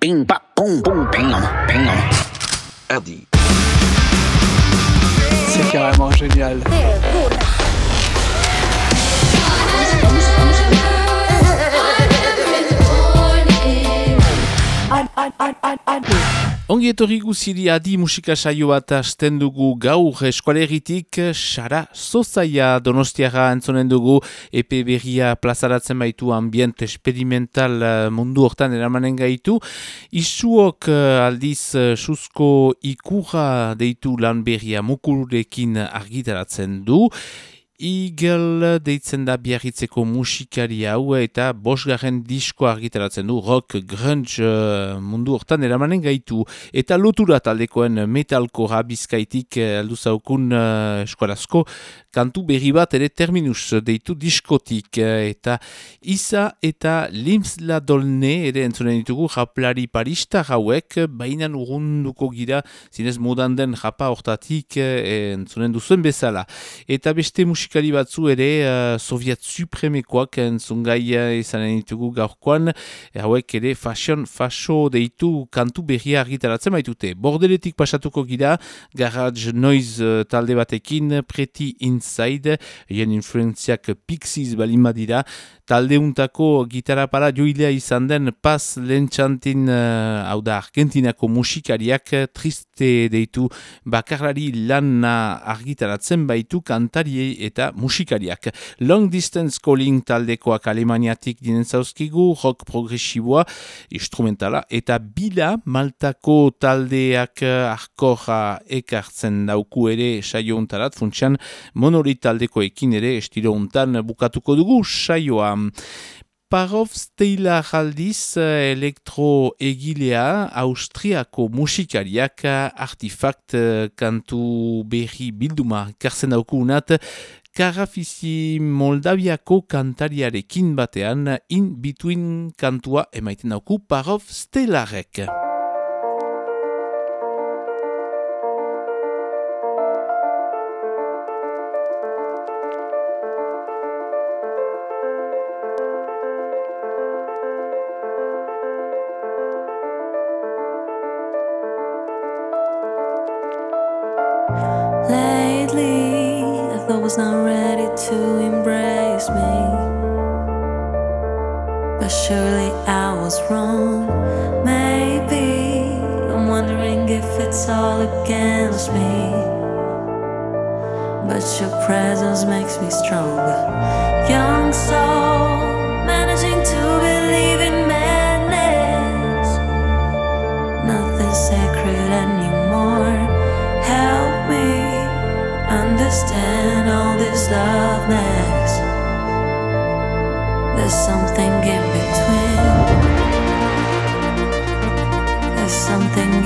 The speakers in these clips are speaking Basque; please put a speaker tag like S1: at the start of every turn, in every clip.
S1: Ping, pa, pom, pom, ping, ping.
S2: Hardy.
S3: C'est carrément génial.
S4: Ongi etorri guziri adi musika saio bat asten dugu gaur eskualeritik Sara Zozaia donostiaga entzonen dugu epe berria plazaratzen baitu ambient experimental eh, mundu hortan eramanen gaitu. Isuok eh, aldiz eh, susko ikurra deitu lan berria mukurekin argitaratzen du. Eagle deitzen da biarritzeko musikari hau eta bosgarren disko argitaratzen du rock grunge uh, mundu hortan eramanen gaitu. Eta lotura taldekoen metalko rabizkaitik uh, aldu zaukun uh, eskualazko kantu berri bat ere terminus deitu diskotik eta isa eta limsla dolne ere entzunen ditugu japlari parista hauek bainan urunduko gira zinez modan den japa hortatik e, entzunen duzuen bezala. Eta beste musikari batzu ere uh, Soviet Supremekoak entzungai izanen ditugu gaurkoan hauek ere fashion faso deitu kantu berria argitaratzen baitute. Bordeletik pasatuko gira garage noise talde batekin preti in Inside, jen influenziak Pixies balin badira, taldeuntako gitarra para joilea izan den Paz Lentxantin, uh, hau da Argentinako musikariak triste deitu bakarlari lan argitaratzen baitu kantariei eta musikariak. Long Distance Calling taldekoak alemaniatik dinen zauzkigu, rock progresiboa, instrumentala, eta bila maltako taldeak arkoja ekartzen dauku ere saio untarat, funtsian monori taldekoekin ere estilo untan bukatuko dugu saioa. Parov Steila jaldiz elektro egilea austriako musikariak artifakt kantu berri bilduma karzen dauku unat Karafizi Moldaviako kantariarekin batean in between kantua emaiten dauku Parov Steilarek.
S5: But surely I was wrong. Maybe I'm wondering if it's all against me. But your presence makes me stronger. Young soul, managing to believe in madness. Nothing sacred anymore. Help me understand all this love loveness. There's something in between. There's something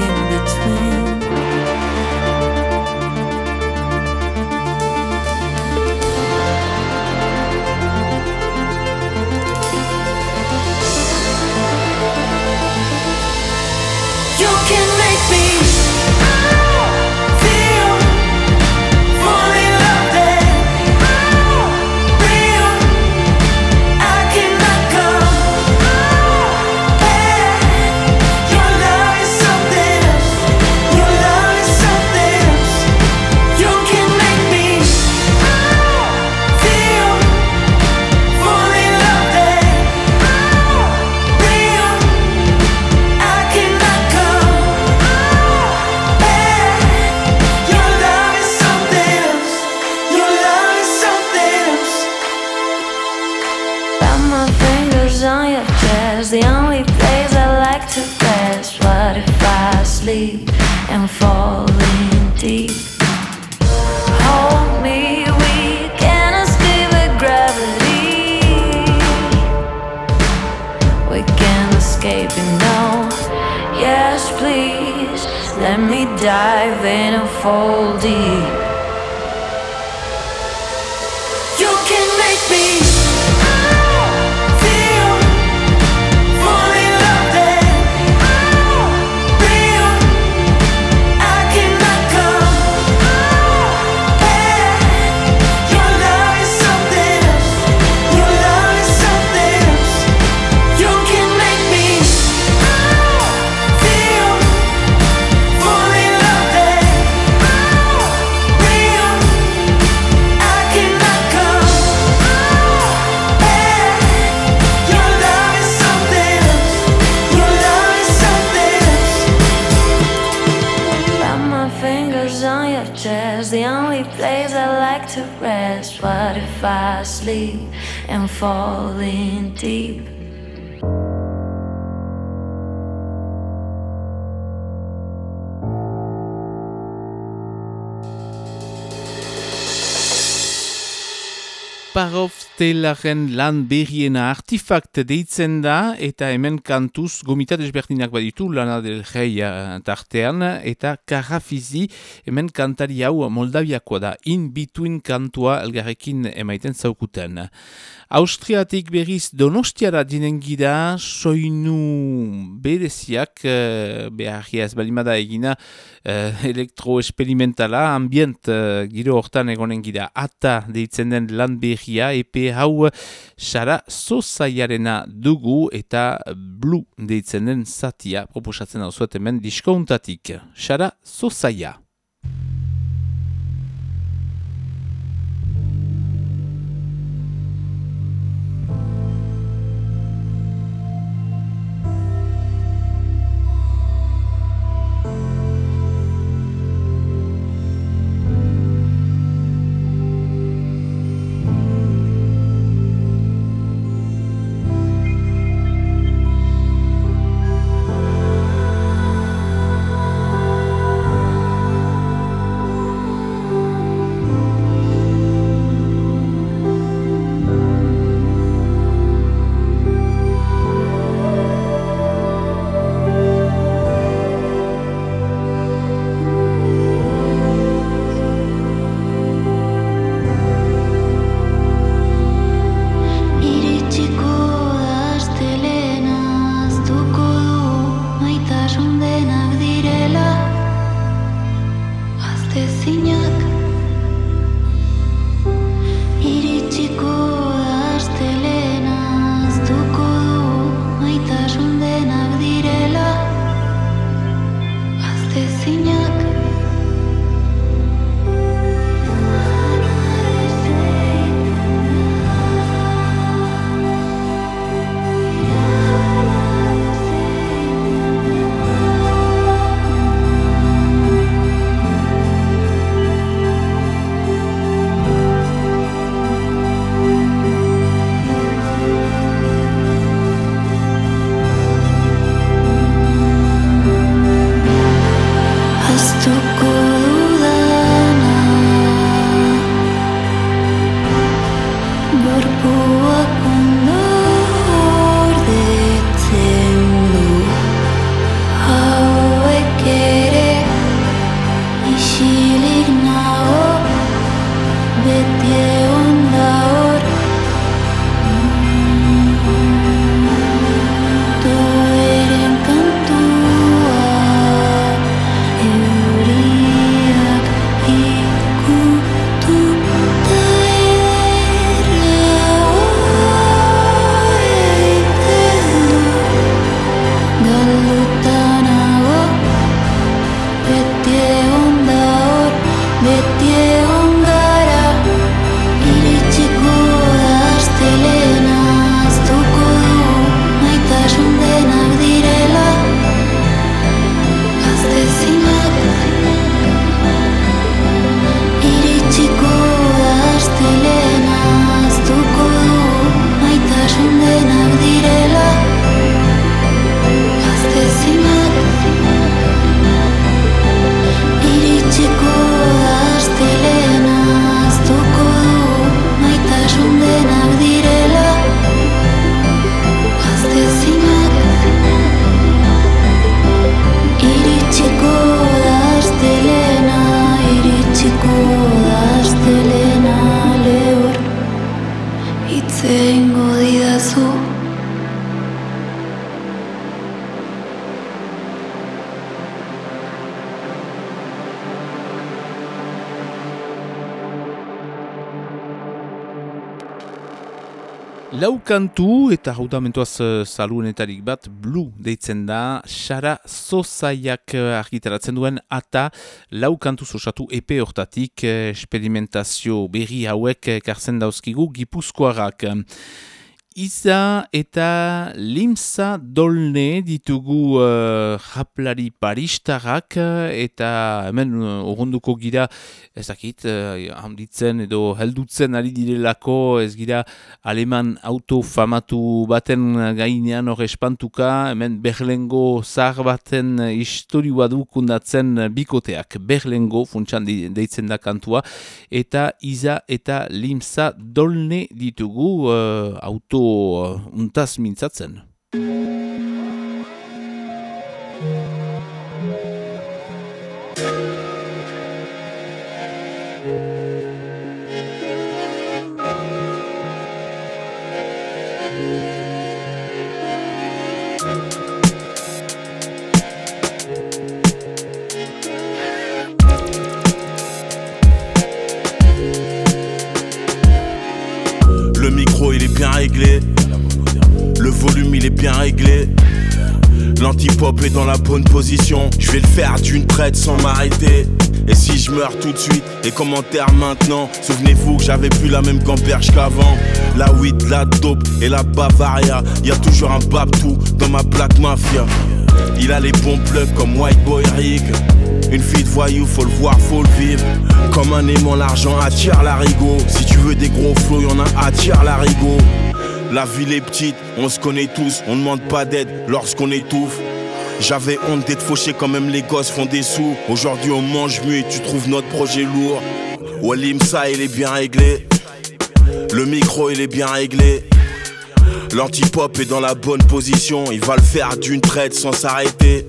S6: Parov Stelaren lan berriena artifakt deitzen da eta hemen kantuz gomita desberdinak baditu lana del rei uh, tartean eta karrafizi hemen kantari hau moldaviakoa da in between kantua elgarrekin emaiten zaukuten. Austriatik berriz donostiara dinen gira soinu bereziak uh, beharria ez balimada egina uh, elektroesperimentala ambient uh, giro hortan egonen gira ata deitzen den lan berria epe hau sara sozaiarena dugu eta blue deitzen den zatia proposatzen hau zuet hemen diskontatik. Sara sozaia. Lau kantu eta hautamentuaz uh, saluenetarik bat Blue deitzen da Sara Zozaiak uh, argitaratzen duen ata lau kantu osatu epe hortatik uh, experimentazio berri hauek karzen dauzkigu gipuzkoarak.
S4: Iza eta limsa dolne ditugu uh, japlari paristarrak eta hemen uh, urrunduko gira ezakit uh, handitzen edo heldutzen ari direlako ez gira aleman auto famatu baten gainean hor espantuka hemen berlengo zar baten historiua dukundatzen bikoteak. Berlengo funtsan deitzen da kantua eta iza eta limsa dolne ditugu uh, auto uh, untaz mintzatzen.
S2: Bien réglé. L'antipop est dans la bonne position. Je vais le faire d'une traite sans m'arrêter. Et si je meurs tout de suite, les commentaires maintenant. Souvenez-vous que j'avais plus la même gamberge qu'avant. La weed, la dope et la bavaria. Y a toujours un babtou dans ma black mafia. Il a les bons plugs comme White Boy Rick. Une fille de voyou, faut le voir, faut le vivre. Comme un aimant, l'argent attire l'arigot. Si tu veux des gros flots, y'en a attire l'arigot. La ville est petite, on se connaît tous, on ne demande pas d'aide lorsqu'on étouffe. J'avais honte d'être fauché quand même les gosses font des sous. Aujourd'hui on mange mieux et tu trouves notre projet lourd. Walim ça il est bien réglé. Le micro il est bien réglé. L'antipop est dans la bonne position, il va le faire d'une traite sans s'arrêter.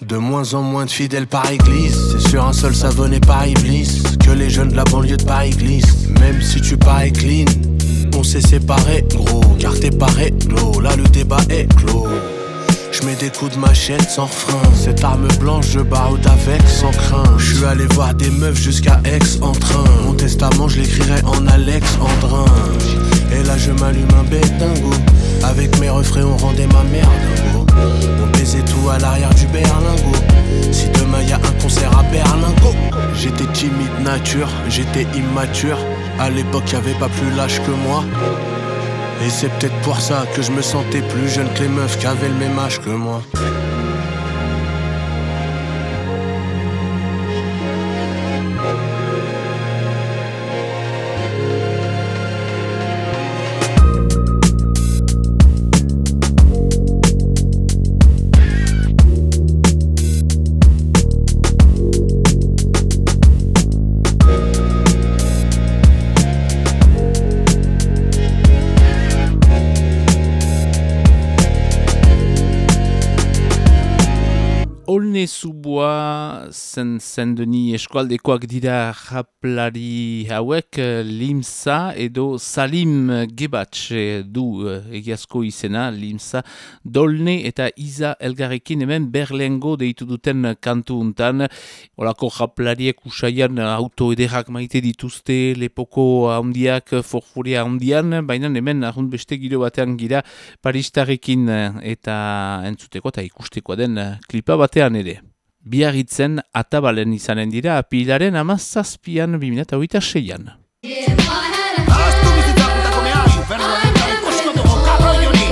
S3: De moins en moins de fidèles par église, c'est sur un seul savonné par Iblis que les jeunes de la banlieue de Paris glissent. Même si tu parais clean, on s'est séparés, gros, car t'es pas réglo, là le débat est clos. Je mets des coups de machette sans frein. Cette arme blanche, je baroude avec sans crainte. Je suis allé voir des meufs jusqu'à Aix en train. Mon testament, je l'écrirai en Alex Andrin. Et là, je m'allume un bédingo. Avec mes refrains, on rendait ma merde. On baisait tout à l'arrière du berlingo. Si demain y a un concert à Berlingo, j'étais timide nature, j'étais immature. À l'époque, y'avait pas plus lâche que moi. Et c'est peut-être pour ça que je me sentais plus jeune que les meufs qui avaient le même âge que moi.
S4: Olne Zuboa zen zendeni eskualdekoak dira japlari hauek Limsa edo Salim Gebatxe du eh, egiazko izena Limsa Dolne eta Iza Elgarrekin hemen Berlengo deitu duten kantu untan. Olako japlariek usaian auto ederrak maite dituzte lepoko handiak forfuria handian, baina hemen ahun beste giro batean gira Paristarekin eta entzuteko eta ikusteko den klipa batean ere. Biarritzen atabalen izanen dira apilaren amazazpian 2006an.
S7: Ahaztu bizitzak unean, inferno honetan ikusko dugu kabro joni.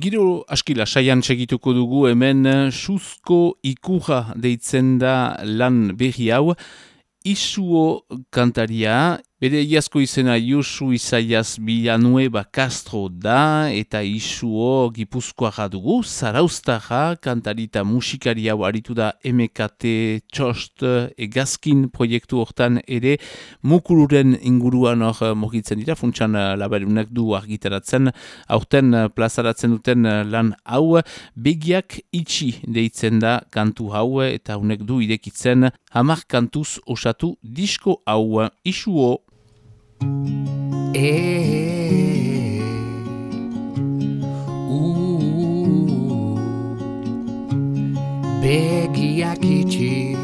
S4: Giro askila saian segituko dugu hemen Suzko ikurra deitzen da lan berri hau. Isuo kantaria, bere iazko izena Josu Isaias Villanueva Castro da, eta Isuo gipuzkoa dugu, zarauztaja kantarita musikari hau aritu da MKT Txost egazkin proiektu hortan ere, mukururen inguruan hor mogitzen dira, funtsan labarunak du argitaratzen, aurten plazaratzen duten lan hau, begiak itxi deitzen da kantu hau, eta unek du irekitzen, hamar kantuz osatu disko hau, Isuo.
S8: Eh, uh, begiak itxi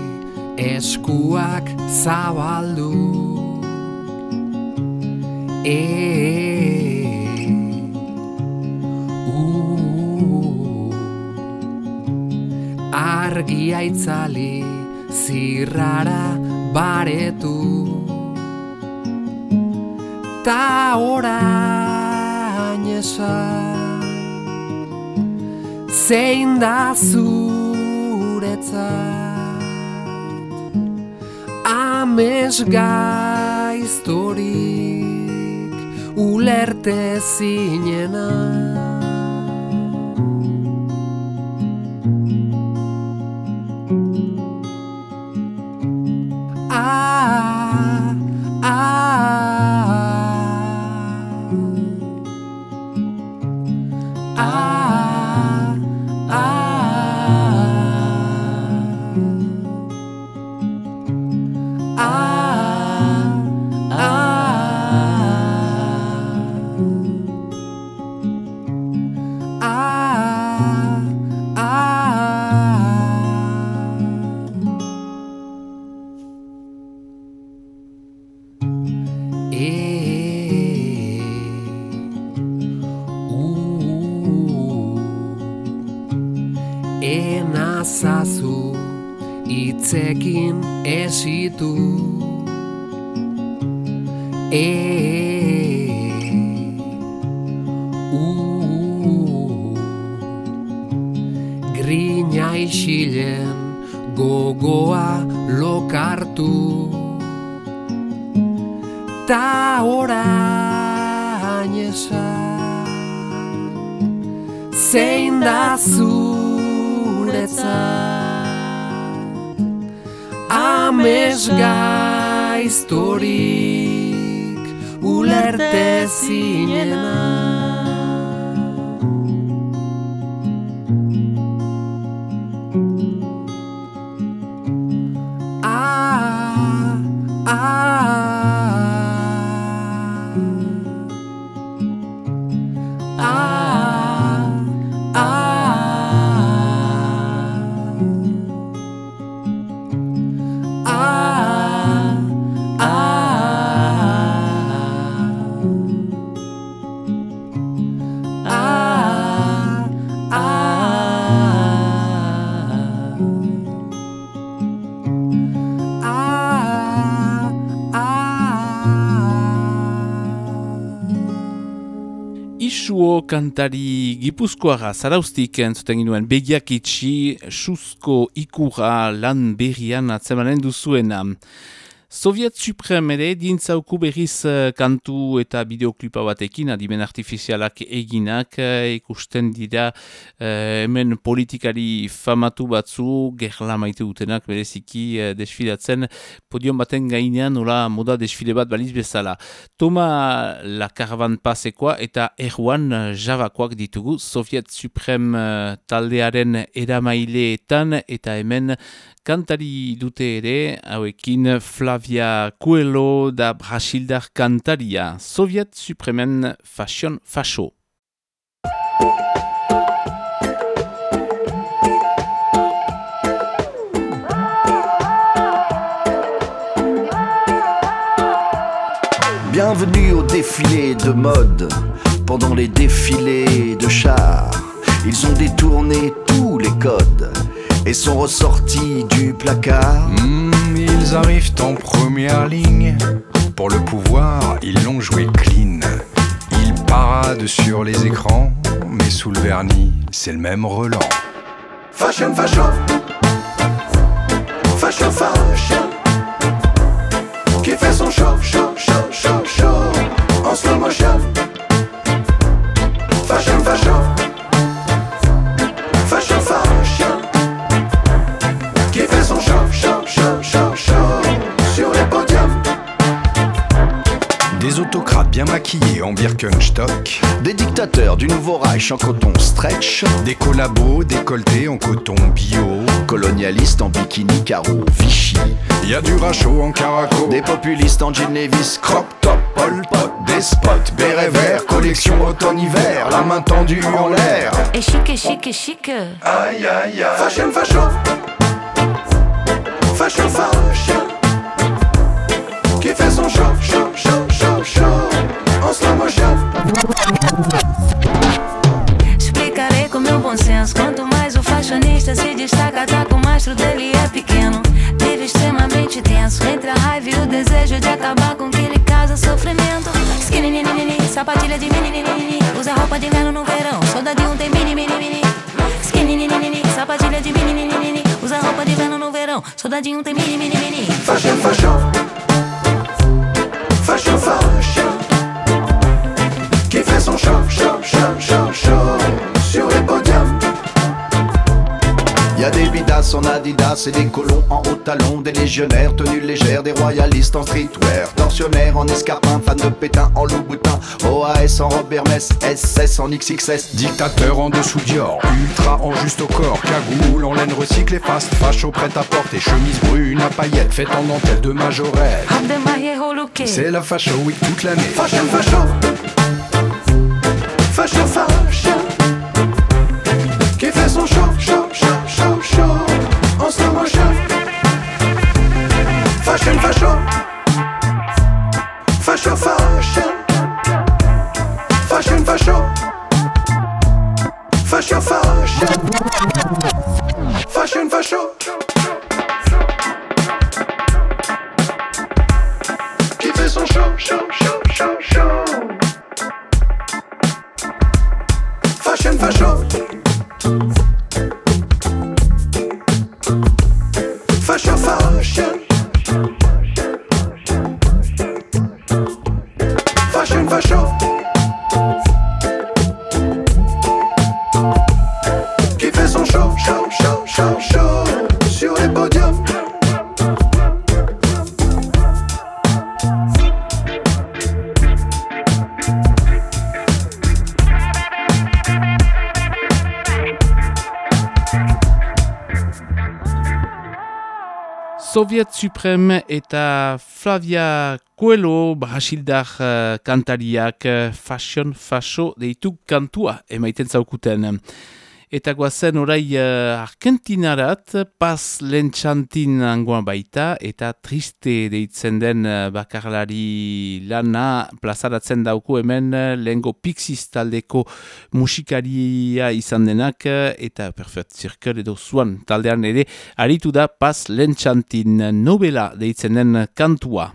S8: eskuak zabaldu. Eh, uh, argia itzali zirrara baretu Ta orain esan Zein da zuretzat. Ames gaiztorik ulerte zinena zuretzat Ames gaiztorik Ulerte
S4: kantari gipuzkoara zaraustik entzuten ginuen begiak itxi, susko ikura lan berrian atzemanen duzuena. Soviet Suprem ere dintzauku berriz eh, kantu eta bideoklipa batekin adimen artifizialak eginak eh, ikusten dira eh, hemen politikari famatu batzu gerla maite dutenak bereziki desfilatzen podion baten gainean nola moda desfile bat baliz bezala. Toma la Caravan Pasekoa eta Erwan Javakoak ditugu Soviet Suprem eh, taldearen eramaileetan eta hemen kantari dute ere, hauekin Flavia Coelho da Brasildar kantaria, Soviet Supremen Fashion Fasho.
S9: Bienvenue au défilé de mode. Pendant les défilés de chars, ils ont détourné tous les codes et sont ressortis du placard.
S10: Hmm, ils arrivent en première ligne. Pour le pouvoir, ils l'ont joué clean. Ils paradent sur les écrans, mais sous le vernis, c'est le même Roland.
S9: Fashion, fashion. Fashion, fashion.
S10: Bien maquillés en Birkenstock.
S9: Des dictateurs du nouveau Reich en coton stretch.
S10: Des collabos décolletés en coton bio.
S9: Colonialistes en bikini carreau Vichy.
S10: Y a du rachot en caraco.
S9: Des populistes en jean Levis crop top Pol Pot. Des spots béret vert, collection automne-hiver. La main tendue en l'air.
S5: Et chic, et chic, et chic.
S9: Aïe aïe aïe. Fashion, fashion. Fashion, fashion. Qui fait son show, show, show,
S5: Explicarei com meu bom senso. Quanto mais o fashionista se destaca, tá com o mastro dele é pequeno. Vive extremamente tenso. Entre a raiva e o desejo de acabar com que ele causa sofrimento. Skinny, sapatilha de mini. Usa roupa de inverno no verão. Soldadinho tem mini, mini, mini. Skinny, sapatilha de mini. Usa roupa de inverno no verão. Soldadinho tem mini, mini, mini.
S11: Fashion, fashion.
S9: A des bidas en Adidas et des colons en haut talons, des légionnaires tenues légères, des royalistes en streetwear, tortionnaires en escarpin, fans de pétain en loup-boutin, OAS en Robert Hermès, SS en XXS.
S10: Dictateur en dessous Dior, ultra en juste au corps, cagoule en laine recyclée, fast, facho prêt à porter, chemise brune à paillettes, faite en dentelle de majorette. C'est la facho week toute l'année.
S11: Fashion, fashion. Fashion, fashion. Qui fait son show, show, show Fashion, fashion. Fashion, fashion. Fashion, fashion. Fashion, fashion. Fashion, fashion. Qui fait son show, show, show, show, show. Fashion, fashion.
S4: Soviet Supreme eta Flavia Coelho Brasildar uh, kantariak uh, Fashion Fasho deitu kantua emaiten zaukuten. Eta guazen orai uh, Argentinarat, Paz Lentxantin angoan baita, eta triste deitzen den uh, bakarlari lana plazaratzen dauku hemen uh, lehengo Pixis taldeko musikaria izan denak, uh, eta Perfect Circle edo zuan taldean ere, aritu da Paz Lentxantin novela deitzen den kantua.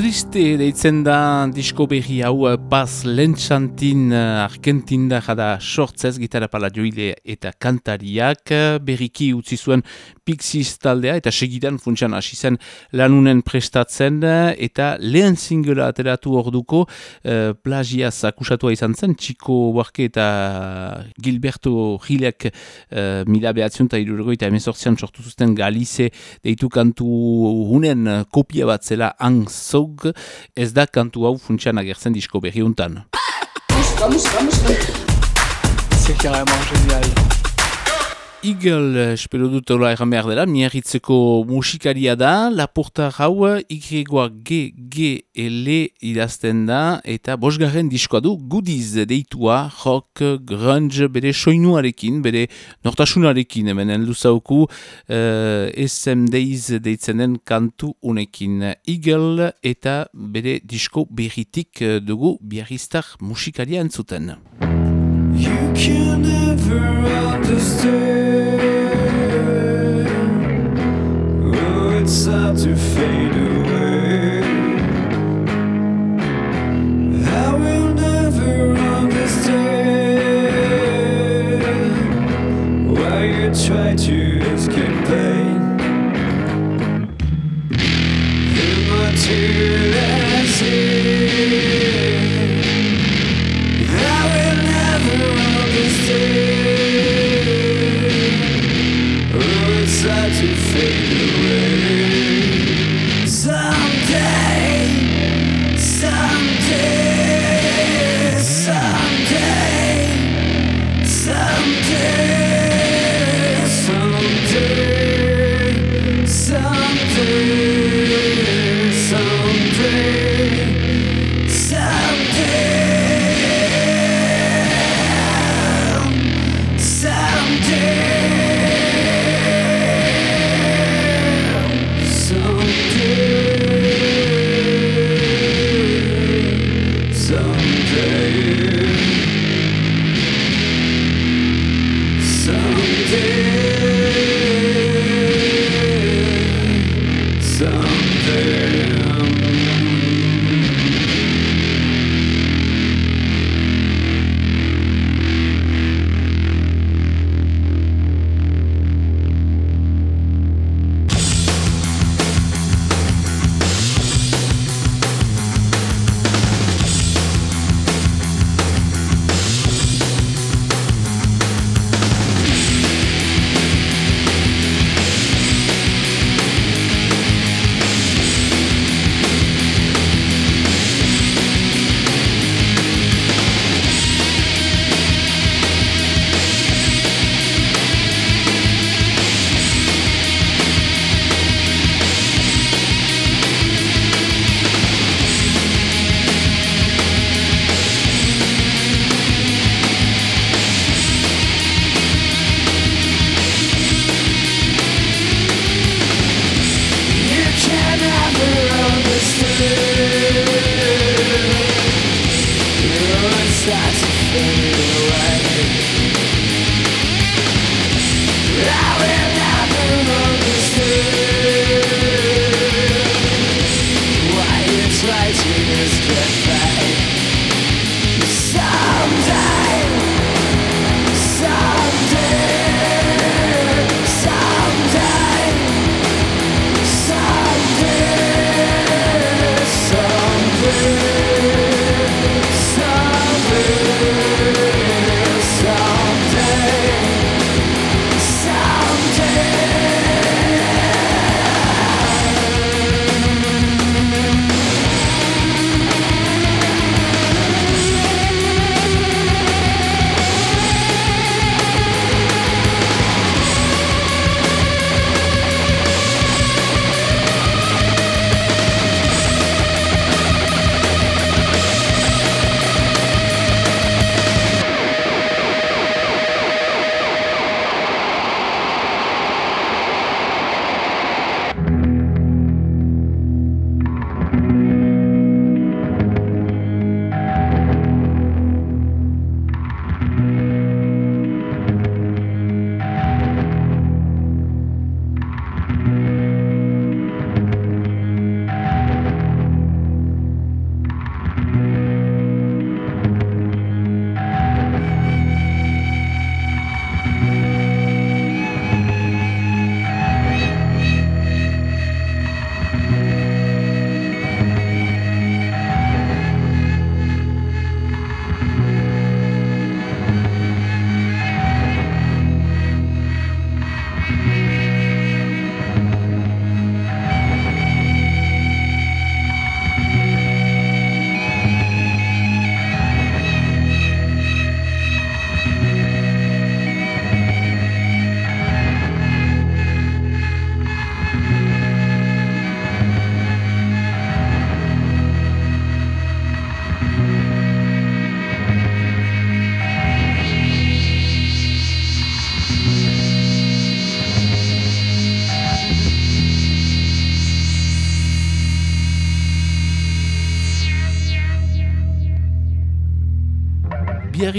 S4: Triste deitzen da disko berri hau eh, Paz Lentxantin eh, Argentinda jada sortzez gitarra pala joile eta kantariak eh, berriki utzi zuen Pixies taldea eta segidan funtsian hasi zen lanunen prestatzen eta lehen singela ateratu orduko uh, plagiaz akusatua izan zen Chico Buarque eta Gilberto Gilek uh, mila behatzion eta irurgoi eta emezortzian sortu zuzten Galize deitu kantu hunen kopia bat zela Angzog ez da kantu hau funtsian agertzen disko berri untan.
S12: C'est carrément génial.
S4: Eagle, eh, espero dut hola erran behar dela, miarritzeko musikaria da, laporta hau, Y-G-G-L idazten da, eta bosgarren diskoa du, gudiz deitua, rock, grunge, bere soinuarekin, bere nortasunarekin, hemen luzauku, uh, SM Days deitzenen kantu unekin. Eagle eta bere disko berritik eh, dugu biarriztar musikaria entzuten.
S13: You can never understand. start to fade away. I will never understand why you try to escape pain. To fade away.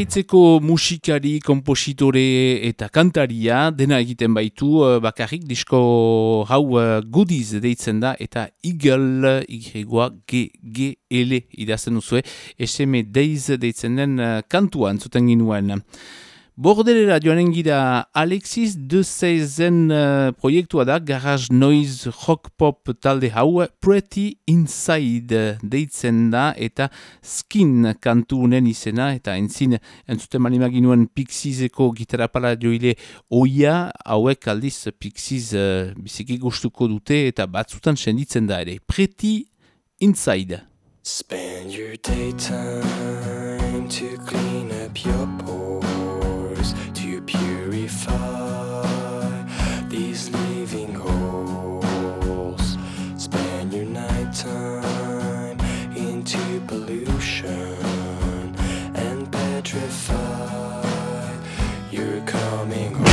S4: Biarritzeko musikari, kompositore eta kantaria dena egiten baitu uh, bakarrik disko hau uh, goodies deitzen da eta Eagle Y G G L idazten duzue SM Days deitzen den uh, kantuan zuten ginuen. Bordelera joanen gira Alexis de Seizen uh, proiektua da, garage noise rock pop talde hau, Pretty Inside deitzen da, eta skin kantu unen izena, eta entzin, entzuten mani maginuen Pixizeko gitarapala joile oia, hauek aldiz Pixiz uh, biziki gustuko dute, eta batzutan senditzen da ere. Pretty Inside.
S5: Spend your daytime to clean up your pores. Purify these living holes. Spend your nighttime into pollution and petrify. You're coming home.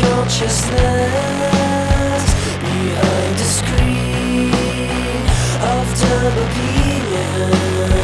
S5: Consciousness of opinion.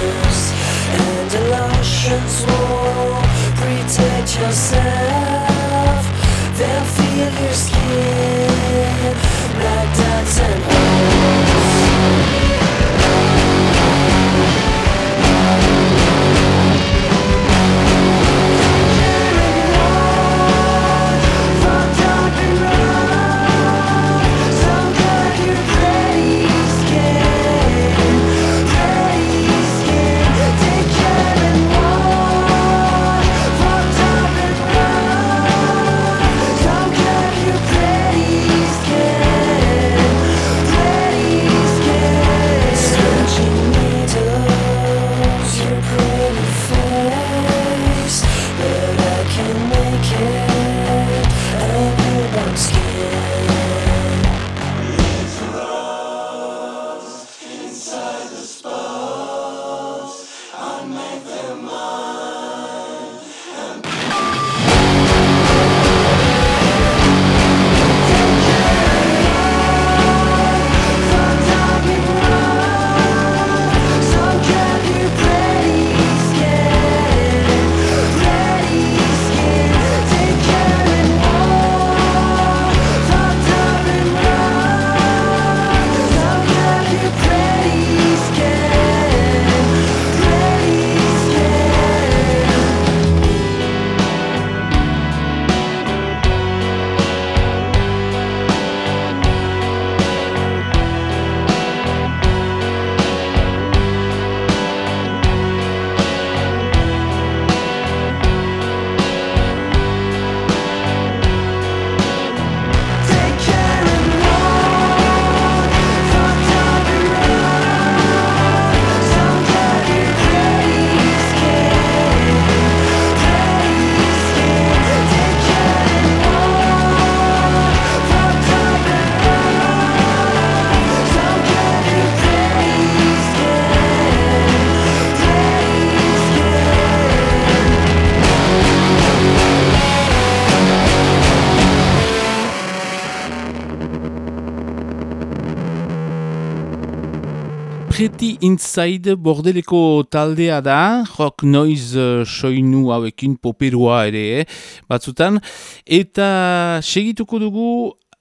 S4: Pretty Inside bordeleko taldea da, rock noise uh, soinu hauekin poperua ere, eh, batzutan. Eta segituko dugu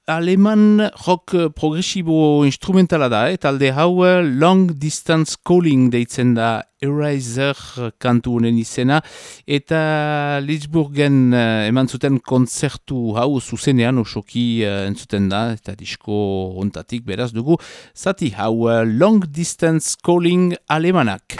S4: aleman rock progresibo instrumentala da, eh, talde hau eh, long distance calling deitzen da Eraser kantu honen izena, eta Litzburgen uh, eman zuten konzertu hau zuzenean osoki uh, entzuten da, eta disko ontatik beraz dugu, zati hau uh, long distance calling alemanak.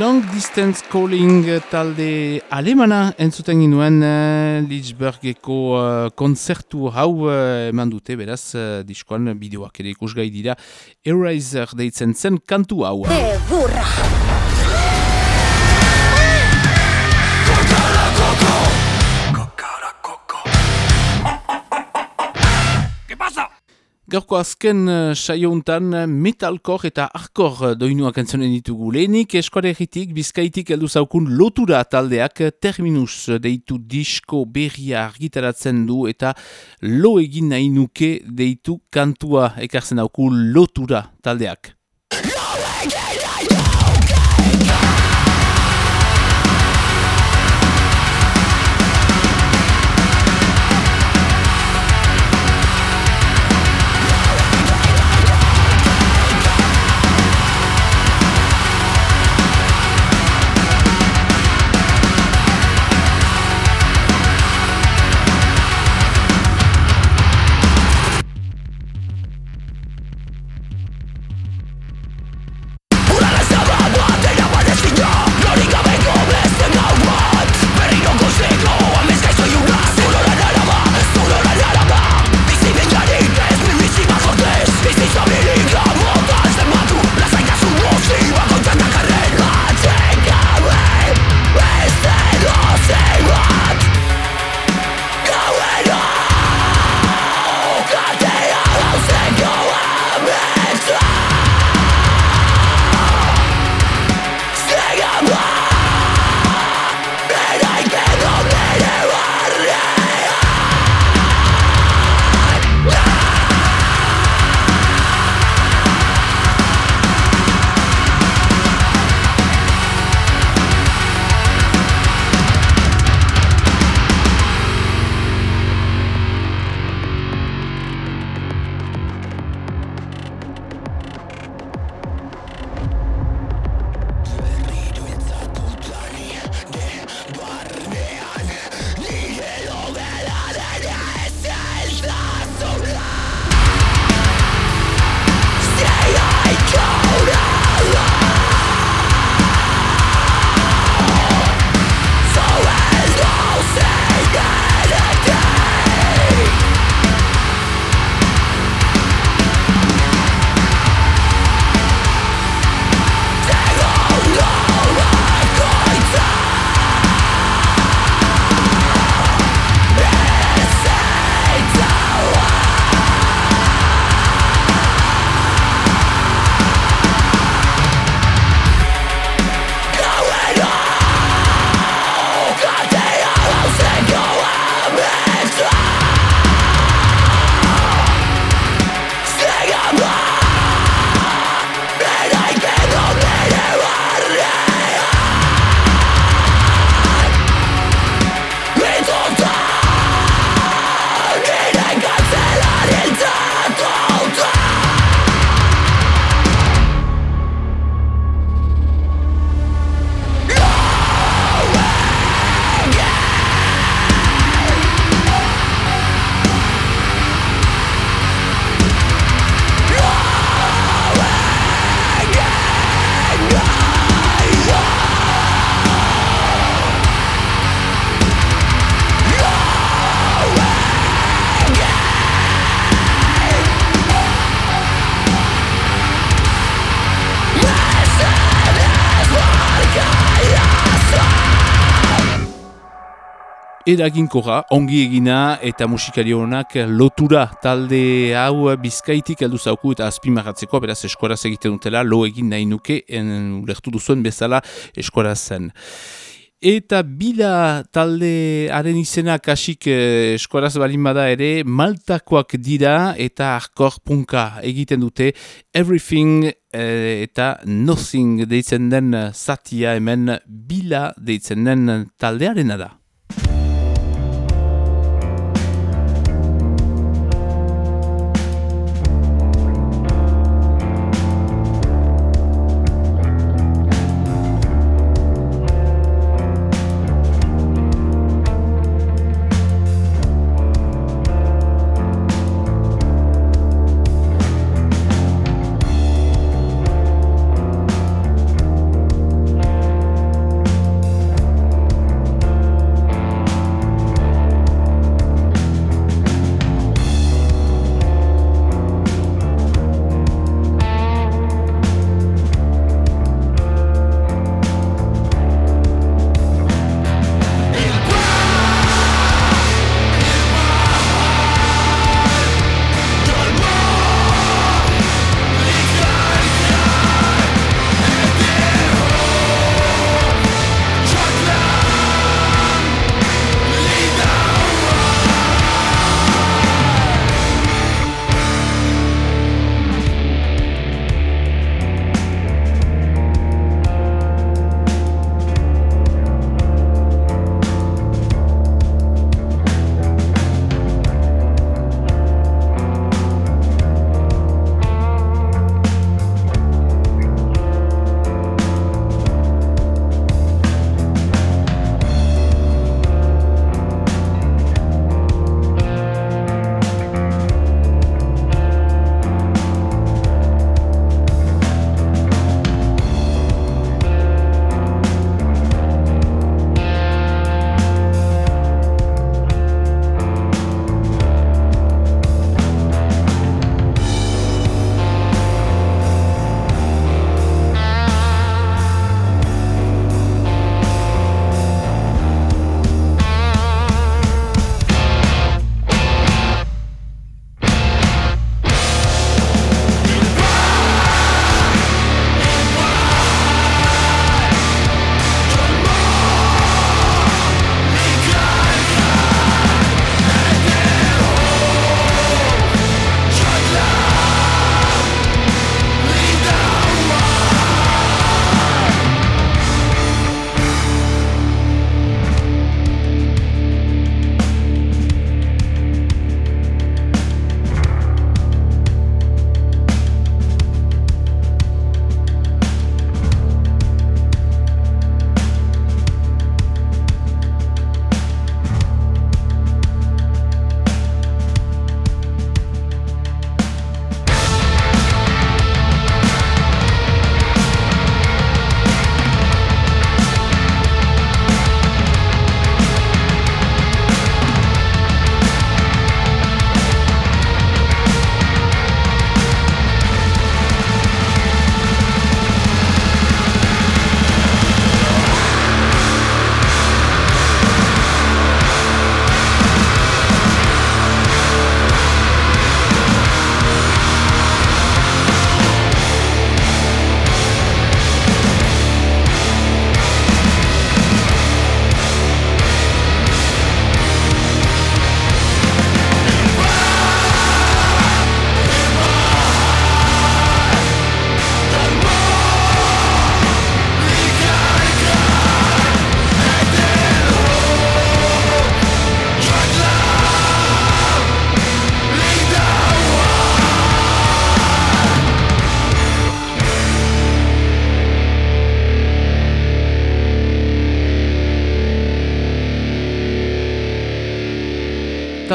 S4: Long Distance Calling talde alemana entzuten ginuen uh, Lichbergeko uh, konzertu hau uh, eman dute, beraz, uh, diskoan bideoak ere ikusgai dira Eraser deitzen zen kantu hau. Gaurko azken uh, saiontan metalkor eta arkor doinuak entzonen ditugu. Lehenik eskoaregitik, bizkaitik heldu zaukun lotura taldeak terminus deitu disko berria argitaratzen du eta lo egin nahi nuke deitu kantua ekartzen dauku lotura taldeak. Eraginkorra, ongi egina eta musikari honak lotura talde hau bizkaitik heldu zauku eta azpimarratzeko, beraz eskoraz egiten dutela, lo egin nahi nuke, ulertu duzuen bezala eskoraz zen. Eta bila talde haren izena kasik eh, eskoraz balin bada ere, maltakoak dira eta arkor punka egiten dute everything eh, eta nothing deitzen den zatia hemen bila deitzen den taldearena da.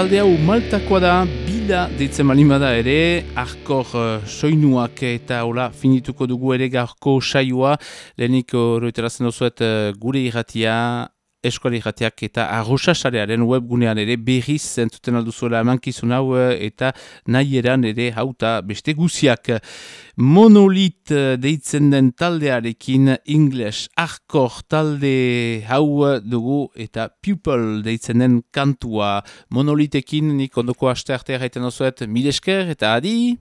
S4: Talde hau maltakoa da, bila deitzen malimada ere, arkor uh, soinuak eta hola finituko dugu ere garko saioa, lehenik horretarazen dozuet uh, gure irratia, eskuali jatiak eta arrosasarearen webgunean ere berriz zentzuten alduzuela emankizun hau eh, eta nahi eran ere hauta beste guziak. Monolit eh, deitzen den taldearekin English Arkor talde hau dugu eta Pupil deitzen den kantua. Monolitekin nik ondoko aste arte erraiten osuet milesker eta adi!